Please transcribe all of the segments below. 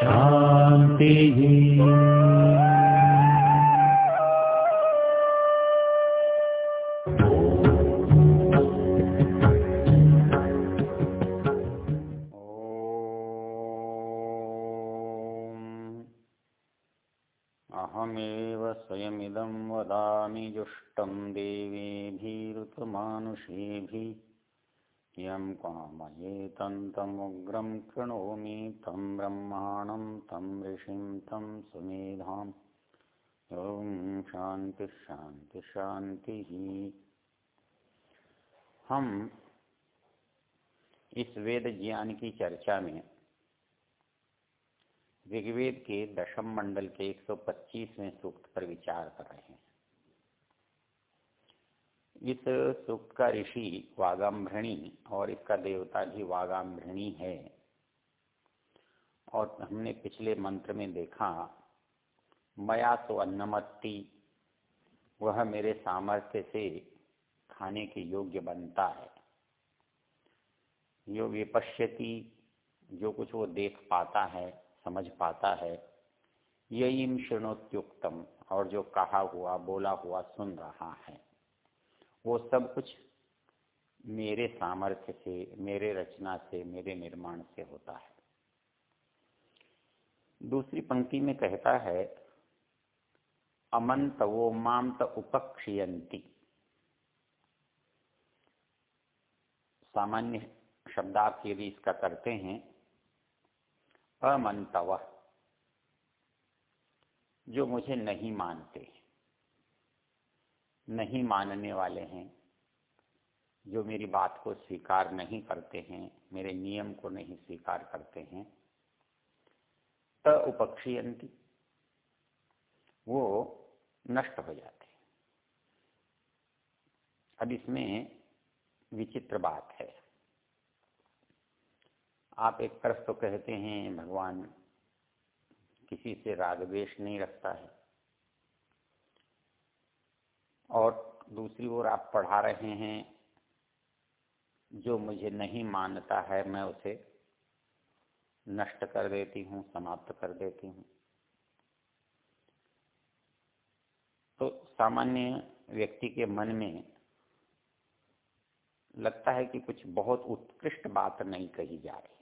शान्तिः ॐ अहमेव स्वयमिदं वदामि जुष्टं देवेभिरुतमानुषेभिः यं कामयेतन्तमुग्रं कृणोमि, तं ब्रह्माणं, तं ऋषिं, तं सुमेधाम् शांति शांति शांति हम इस वेद ज्ञान की चर्चा में ऋग्वेद के दशम मंडल के 125वें सूक्त पर विचार कर रहे हैं। इस सूक्त का ऋषि वागाम्भृणी और इसका देवता भी वागाम्भृणी है। और हमने पिछले मंत्र में देखा, मया तो अन्नमत्ती, वह मेरे सामर्थ्य से खाने के योग्य बनता है। यो विपश्यति, जो कुछ वो देख पाता है, समझ पाता है, यही शृणोत्युक्तम और जो कहा हुआ, बोला हुआ सुन रहा है। वो सब कुछ मेरे सामर्थ्य से, मेरे रचना से, मेरे निर्माण से होता है। दूसरी पंक्ति में कहता है अमंत वो माम त उपक्षियंती सामान्य शब्दार्थ यदि इसका करते हैं, अमंतव, जो मुझे नहीं मानते नहीं मानने वाले हैं, जो मेरी बात को स्वीकार नहीं करते हैं, मेरे नियम को नहीं स्वीकार करते हैं त उपक्षीयंती वो नष्ट हो जाते हैं। अब इसमें विचित्र बात है। आप एक तरफ़ तो कहते हैं, भगवान किसी से राग द्वेष नहीं रखता है और दूसरी ओर आप पढ़ा रहे हैं, जो मुझे नहीं मानता है, मैं उसे नष्ट कर देती हूँ, समाप्त कर देती हूँ। तो सामान्य व्यक्ति के मन में लगता है कि कुछ बहुत उत्कृष्ट बात नहीं कही जा रही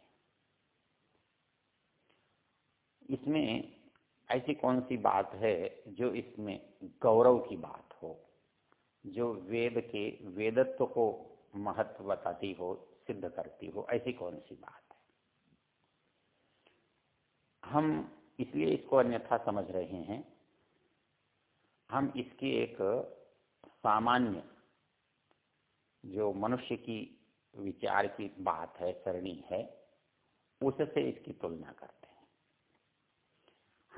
इसमें ऐसी कौन सी बात है जो इसमें गौरव की बात जो वेद के वेदत्व को महत्व बताती हो, सिद्ध करती हो, ऐसी कौन सी बात है? हम इसलिए इसको अन्यथा समझ रहे हैं। हम इसकी एक सामान्य, जो मनुष्य की विचार की बात है, सरणी है, उससे इसकी तुलना करते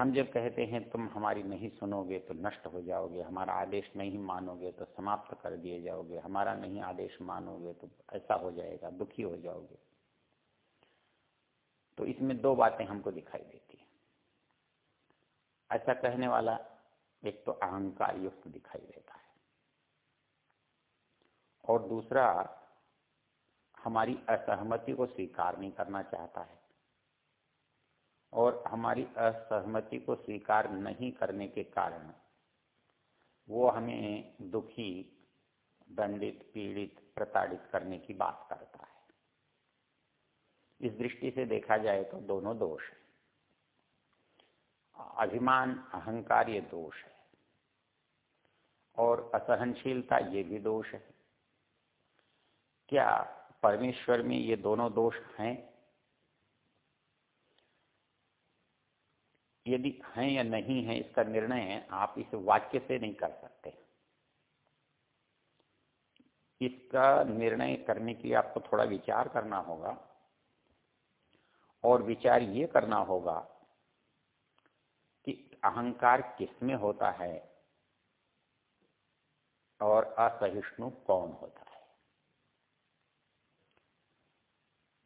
हम जब कहते हैं, तुम हमारी नहीं सुनोगे तो नष्ट हो जाओगे, हमारा आदेश नहीं मानोगे तो समाप्त कर दिए जाओगे, हमारा नहीं आदेश मानोगे तो ऐसा हो जाएगा, दुखी हो जाओगे। तो इसमें दो बातें हमको दिखाई देती है। ऐसा कहने वाला एक तो अहंकार युक्त दिखाई देता है। और दूसरा, हमारी असहमति को स्वीकार नहीं करना चाहता है। और हमारी असहमति को स्वीकार नहीं करने के कारण वो हमें दुखी, दंडित, पीड़ित, प्रताड़ित करने की बात करता है। इस दृष्टि से देखा जाए तो दोनों दोष है। अभिमान, अहंकार ये दोष है। और असहनशीलता ये भी दोष है। क्या परमेश्वर में ये दोनों दोष हैं? यदि हैं या नहीं है, इसका निर्णय आप इस वाक्य से नहीं कर सकते। इसका निर्णय करने के लिए आपको थोड़ा विचार करना होगा, और विचार ये करना होगा कि अहंकार किसमें होता है और असहिष्णु कौन होता है।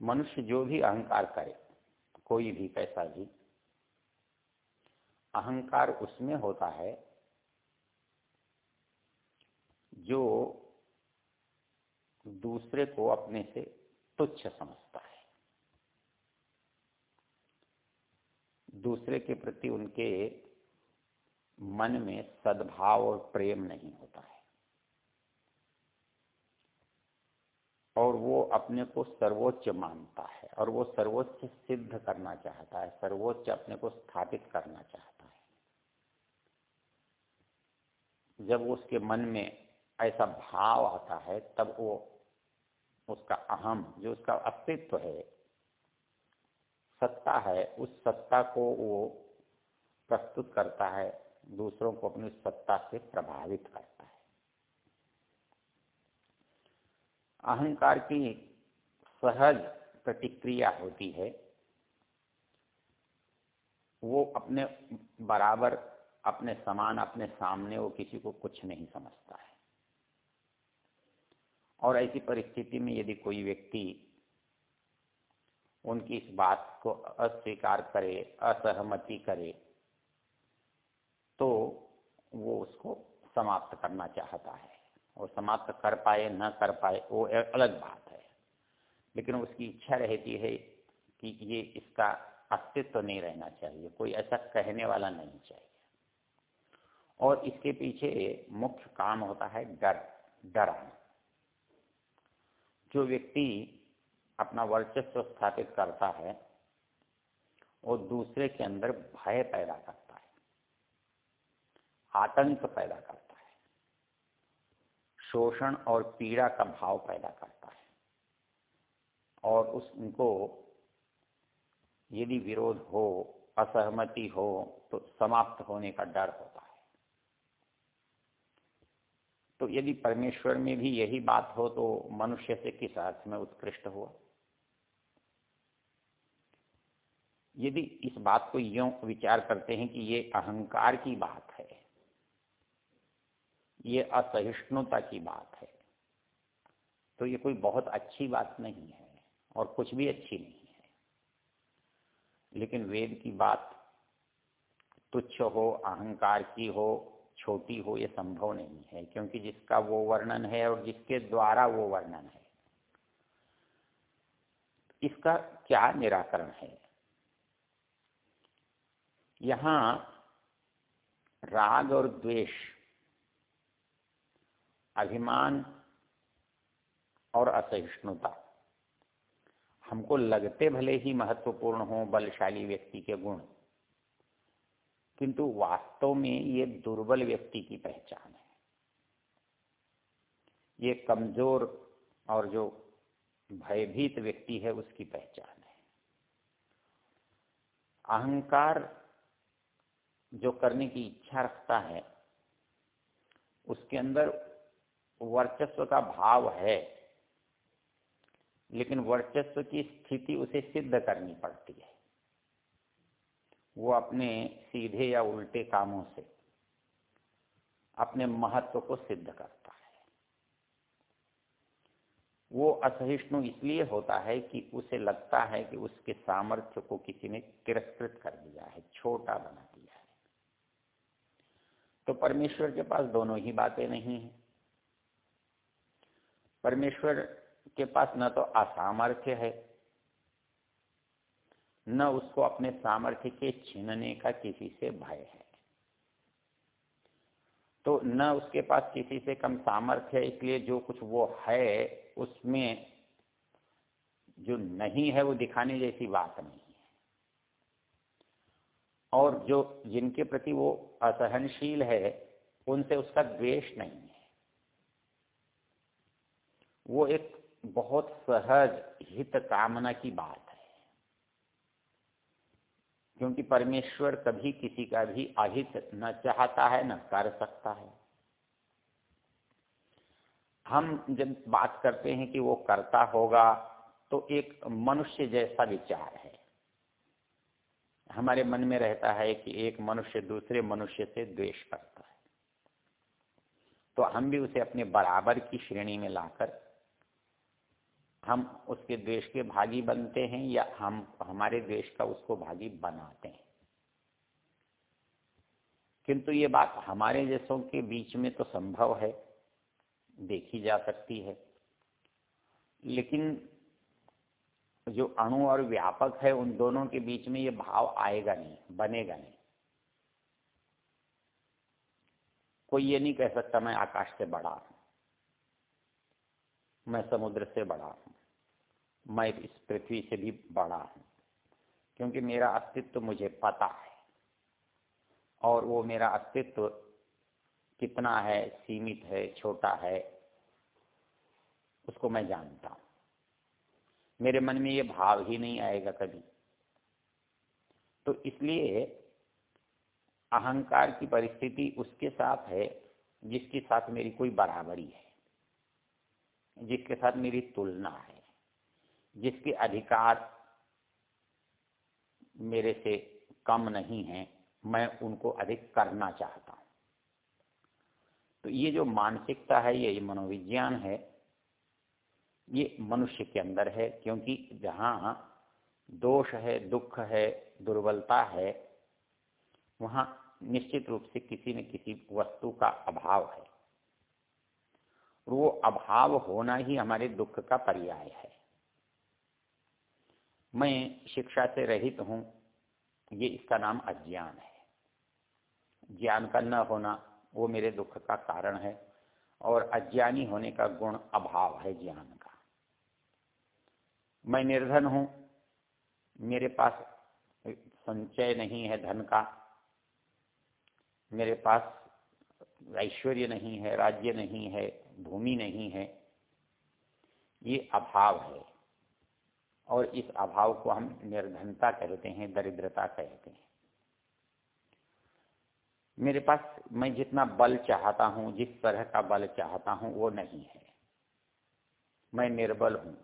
मनुष्य जो भी अहंकार करे, कोई भी कैसा भी अहंकार उसमें होता है जो दूसरे को अपने से तुच्छ समझता है। दूसरे के प्रति उनके मन में सद्भाव और प्रेम नहीं होता है। और वो अपने को सर्वोच्च मानता है और वो सर्वोच्च सिद्ध करना चाहता है, सर्वोच्च अपने को स्थापित करना चाहता है। जब उसके मन में ऐसा भाव आता है, तब वो उसका अहम, जो उसका अस्तित्व है, सत्ता है, उस सत्ता को वो प्रस्तुत करता है, दूसरों को अपनी सत्ता से प्रभावित करता है। अहंकार की सहज प्रतिक्रिया होती है, वो अपने बराबर अपने समान, अपने सामने वो किसी को कुछ नहीं समझता है। और ऐसी परिस्थिति में यदि कोई व्यक्ति उनकी इस बात को अस्वीकार करे, असहमति करे तो वो उसको समाप्त करना चाहता है। और समाप्त कर पाए, न कर पाए, वो अलग बात है। लेकिन उसकी इच्छा रहती है कि ये इसका अस्तित्व तो नहीं रहना चाहिए, कोई ऐसा कहने वाला नहीं चाहिए। और इसके पीछे मुख्य काम होता है डर डराना जो व्यक्ति अपना वर्चस्व स्थापित करता है, वो दूसरे के अंदर भय पैदा करता है, आतंक पैदा करता है, शोषण और पीड़ा का भाव पैदा करता है। और उस उनको यदि विरोध हो, असहमति हो तो समाप्त होने का डर है। तो यदि परमेश्वर में भी यही बात हो तो मनुष्य से किस अर्थ में उत्कृष्ट हुआ? यदि इस बात को यों विचार करते हैं कि ये अहंकार की बात है, ये असहिष्णुता की बात है तो ये कोई बहुत अच्छी बात नहीं है और कुछ भी अच्छी नहीं है। लेकिन वेद की बात, तुच्छ हो, अहंकार की हो छोटी हो ये संभव नहीं है, क्योंकि जिसका वो वर्णन है और जिसके द्वारा वो वर्णन है। इसका क्या निराकरण है? यहाँ राग और द्वेष, अभिमान और असहिष्णुता, हमको लगते भले ही महत्वपूर्ण हो बलशाली व्यक्ति के गुण। किंतु वास्तव में ये दुर्बल व्यक्ति की पहचान है। ये कमज़ोर और जो भयभीत व्यक्ति है, उसकी पहचान है। अहंकार जो करने की इच्छा रखता है, उसके अंदर वर्चस्व का भाव है, लेकिन वर्चस्व की स्थिति उसे सिद्ध करनी पड़ती है। वो अपने सीधे या उल्टे कामों से, अपने महत्व को सिद्ध करता है। वो असहिष्णु इसलिए होता है कि उसे लगता है कि उसके सामर्थ्य को किसी ने तिरस्कृत कर दिया है, छोटा बना दिया है। तो परमेश्वर के पास दोनों ही बातें नहीं है। परमेश्वर के पास न तो असामर्थ्य है न उसको अपने सामर्थ्य के छीनने का किसी से भय है। तो न उसके पास किसी से कम सामर्थ्य है, इसलिए जो कुछ वो है, उसमें जो नहीं है, वो दिखाने जैसी बात नहीं है। और जो जिनके प्रति वो असहनशील है, उनसे उसका द्वेष नहीं है। वो एक बहुत सहज हित कामना की बात है। क्योंकि परमेश्वर कभी किसी का भी अहित न चाहता है, न कर सकता है। हम जब बात करते हैं कि वो करता होगा तो एक मनुष्य जैसा विचार है। हमारे मन में रहता है कि एक मनुष्य दूसरे मनुष्य से द्वेष करता है। तो हम भी उसे अपने बराबर की श्रेणी में लाकर हम उसके द्वेष के भागी बनते हैं या हम, हमारे द्वेष का उसको भागी बनाते हैं। किंतु ये बात हमारे जैसों के बीच में तो संभव है, देखी जा सकती है। लेकिन जो अणु और व्यापक है, उन दोनों के बीच में ये भाव आएगा नहीं, बनेगा नहीं। कोई ये नहीं कह सकता मैं आकाश से बड़ा हूँ, मैं समुद्र से बड़ा हूँ। मैं इस पृथ्वी से भी बड़ा हूँ, क्योंकि मेरा अस्तित्व मुझे पता है। और वो मेरा अस्तित्व कितना है, सीमित है, छोटा है, उसको मैं जानता हूँ। मेरे मन में ये भाव ही नहीं आएगा कभी। तो इसलिए अहंकार की परिस्थिति उसके साथ है, जिसके साथ मेरी कोई बराबरी है, जिसके साथ मेरी तुलना है। जिसके अधिकार मेरे से कम नहीं है, मैं उनको अधिक करना चाहता हूँ। तो ये जो मानसिकता है, ये मनोविज्ञान है, ये मनुष्य के अंदर है, क्योंकि जहाँ दोष है, दुख है, दुर्बलता है, वहाँ निश्चित रूप से किसी न किसी वस्तु का अभाव है। वो अभाव होना ही हमारे दुख का पर्याय है। मैं शिक्षा से रहित हूँ, ये इसका नाम अज्ञान है। ज्ञान का न होना, वो मेरे दुख का कारण है, और अज्ञानी होने का गुण अभाव है ज्ञान का। मैं निर्धन हूँ, मेरे पास संचय नहीं है धन का, मेरे पास ऐश्वर्य नहीं है, राज्य नहीं है, भूमि नहीं है, ये अभाव है। और इस अभाव को हम निर्धनता कहते हैं, दरिद्रता कहते हैं। मेरे पास, मैं जितना बल चाहता हूँ, जिस तरह का बल चाहता हूँ, वो नहीं है। मैं निर्बल हूँ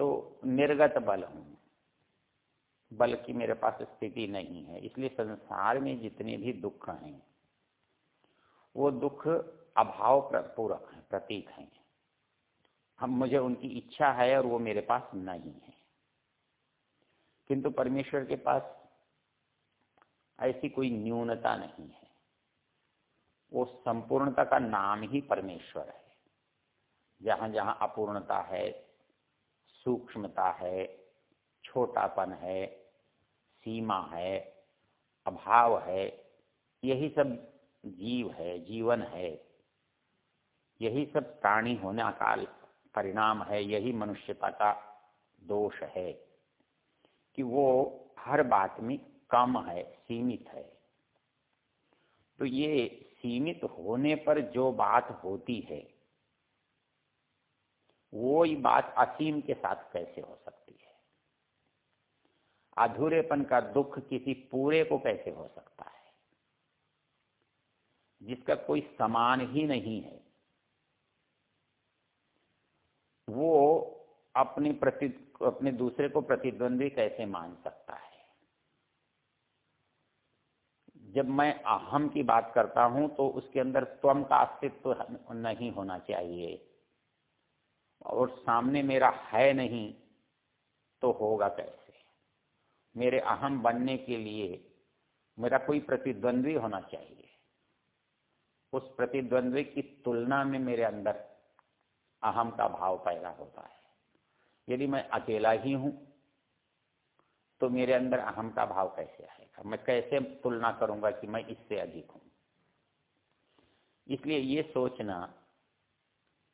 तो निर्गत बल हूँ। बल की मेरे पास स्थिति नहीं है, इसलिए संसार में जितने भी दुख हैं, वो दुख अभाव पूरक है प्रतीक हैं। हम, मुझे उनकी इच्छा है और वो मेरे पास नहीं है। किंतु परमेश्वर के पास ऐसी कोई न्यूनता नहीं है। वो संपूर्णता का नाम ही परमेश्वर है। जहाँ जहाँ अपूर्णता है, सूक्ष्मता है, छोटापन है, सीमा है, अभाव है, यही सब जीव है, जीवन है। यही सब प्राणी होने का परिणाम है, यही मनुष्यता का दोष है कि वो हर बात में कम है, सीमित है। तो ये सीमित होने पर जो बात होती है वो ही बात असीम के साथ कैसे हो सकती है? अधूरेपन का दुख किसी पूरे को कैसे हो सकता है? जिसका कोई समान ही नहीं है। वो अपने प्रति, अपने दूसरे को प्रतिद्वंदी कैसे मान सकता है? जब मैं अहम की बात करता हूँ तो उसके अंदर त्वम का अस्तित्व नहीं होना चाहिए। और सामने मेरा है नहीं तो होगा कैसे? मेरे अहम बनने के लिए मेरा कोई प्रतिद्वंद्वी होना चाहिए। उस प्रतिद्वंद्वी की तुलना में मेरे अंदर अहम का भाव पैदा होता है। यदि मैं अकेला ही हूँ तो मेरे अंदर अहम का भाव कैसे आएगा? मैं कैसे तुलना करूँगा कि मैं इससे अधिक हूँ? इसलिए ये सोचना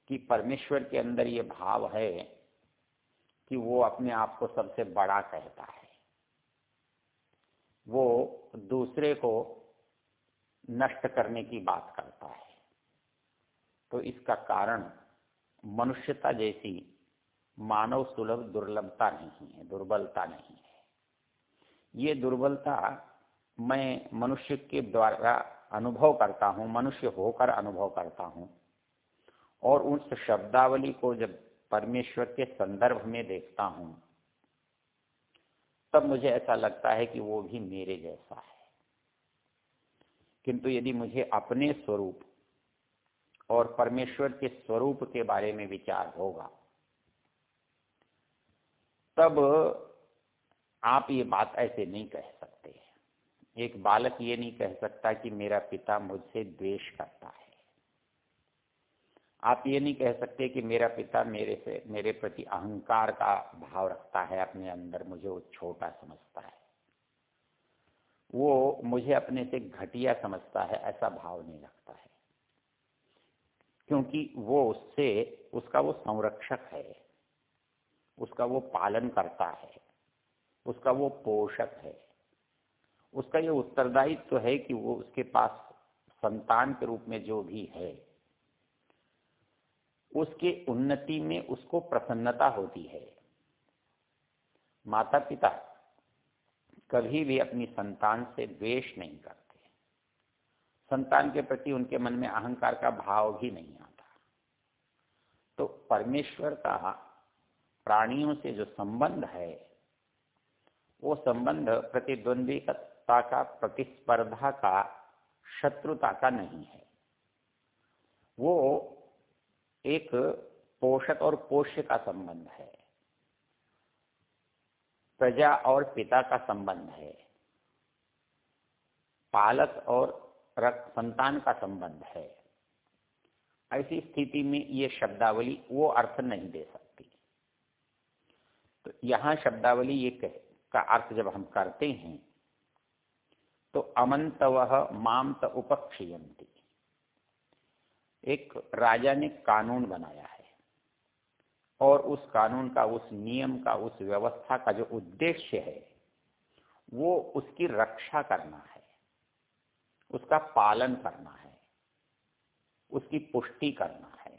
कि परमेश्वर के अंदर ये भाव है कि वो अपने आप को सबसे बड़ा कहता है। वो दूसरे को नष्ट करने की बात करता है। तो इसका कारण मनुष्यता जैसी मानव सुलभ दुर्लभता नहीं है, दुर्बलता नहीं है। ये दुर्बलता मैं मनुष्य के द्वारा अनुभव करता हूँ, मनुष्य होकर अनुभव करता हूँ। और उस शब्दावली को जब परमेश्वर के संदर्भ में देखता हूँ, तब मुझे ऐसा लगता है कि वो भी मेरे जैसा है। किंतु यदि मुझे अपने स्वरूप और परमेश्वर के स्वरूप के बारे में विचार होगा। तब आप ये बात ऐसे नहीं कह सकते। एक बालक ये नहीं कह सकता कि मेरा पिता मुझसे द्वेष करता है। आप ये नहीं कह सकते कि मेरा पिता मेरे से, मेरे प्रति अहंकार का भाव रखता है, अपने अंदर मुझे वो छोटा समझता है। वो मुझे अपने से घटिया समझता है, ऐसा भाव नहीं रखता है। क्योंकि वो उससे, उसका वो संरक्षक है। उसका वो पालन करता है। उसका वो पोषक है। उसका ये उत्तरदायित्व तो है कि वो उसके पास संतान के रूप में जो भी है, उसके उन्नति में उसको प्रसन्नता होती है। माता पिता कभी भी अपनी संतान से द्वेष नहीं करते। संतान के प्रति उनके मन में अहंकार का भाव भी नहीं आता। तो परमेश्वर का प्राणियों से जो संबंध है, वो संबंध प्रतिद्वंद्विता का, प्रतिस्पर्धा का, शत्रुता का नहीं है। वो एक पोषक और पोष्य का संबंध है। प्रजा और पिता का संबंध है। पालक और संतान का संबंध है। ऐसी स्थिति में ये शब्दावली वो अर्थ नहीं दे सकती। तो यहाँ शब्दावली ये कह, का अर्थ जब हम करते हैं तो अमंत वह माम मामत उपक्षयंती। एक राजा ने कानून बनाया है और उस कानून का उस नियम का उस व्यवस्था का जो उद्देश्य है वो उसकी रक्षा करना है। उसका पालन करना है, उसकी पुष्टि करना है।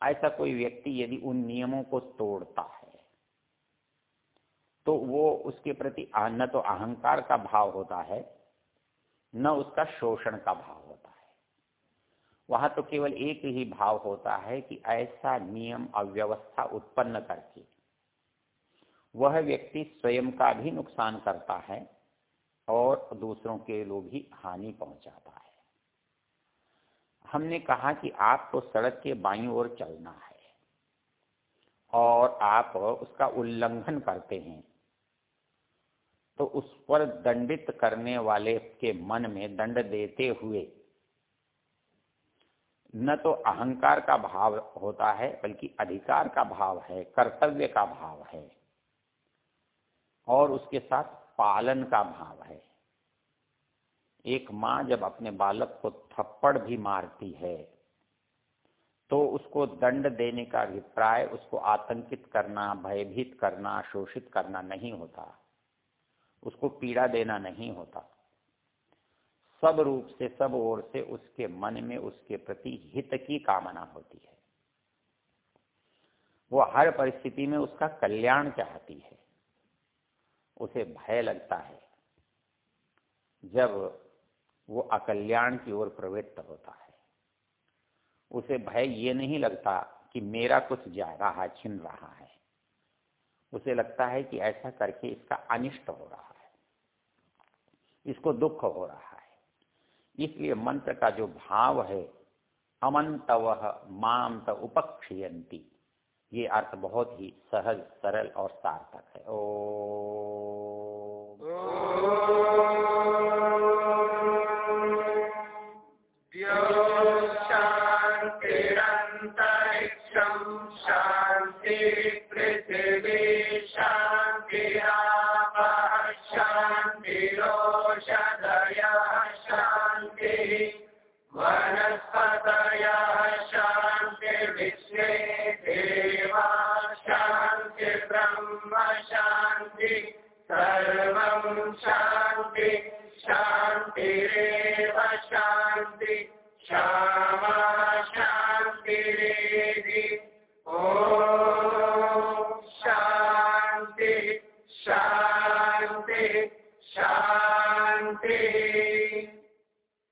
ऐसा कोई व्यक्ति यदि उन नियमों को तोड़ता है तो वो उसके प्रति न तो अहंकार का भाव होता है, न उसका शोषण का भाव होता है। वहाँ तो केवल एक ही भाव होता है कि ऐसा नियम अव्यवस्था उत्पन्न करके वह व्यक्ति स्वयं का भी नुकसान करता है और दूसरों के लोग भी हानि पहुंचाता है। हमने कहा कि आपको सड़क के बाई ओर चलना है और आप उसका उल्लंघन करते हैं तो उस पर दंडित करने वाले के मन में दंड देते हुए न तो अहंकार का भाव होता है, बल्कि अधिकार का भाव है, कर्तव्य का भाव है और उसके साथ पालन का भाव है। एक माँ जब अपने बालक को थप्पड़ भी मारती है तो उसको दंड देने का अभिप्राय, उसको आतंकित करना, भयभीत करना, शोषित करना नहीं होता। उसको पीड़ा देना नहीं होता। सब रूप से, सब ओर से उसके मन में, उसके प्रति हित की कामना होती है। वो हर परिस्थिति में उसका कल्याण चाहती है। उसे भय लगता है जब वो अकल्याण की ओर प्रवृत्त होता है। उसे भय ये नहीं लगता कि मेरा कुछ जा रहा, छिन रहा है। उसे लगता है कि ऐसा करके इसका अनिष्ट हो रहा है। इसको दुख हो रहा है। इसलिए मंत्र का जो भाव है अमंतव माम त उपक्षयंती ये अर्थ बहुत ही सहज, सरल और सार्थक है। ओ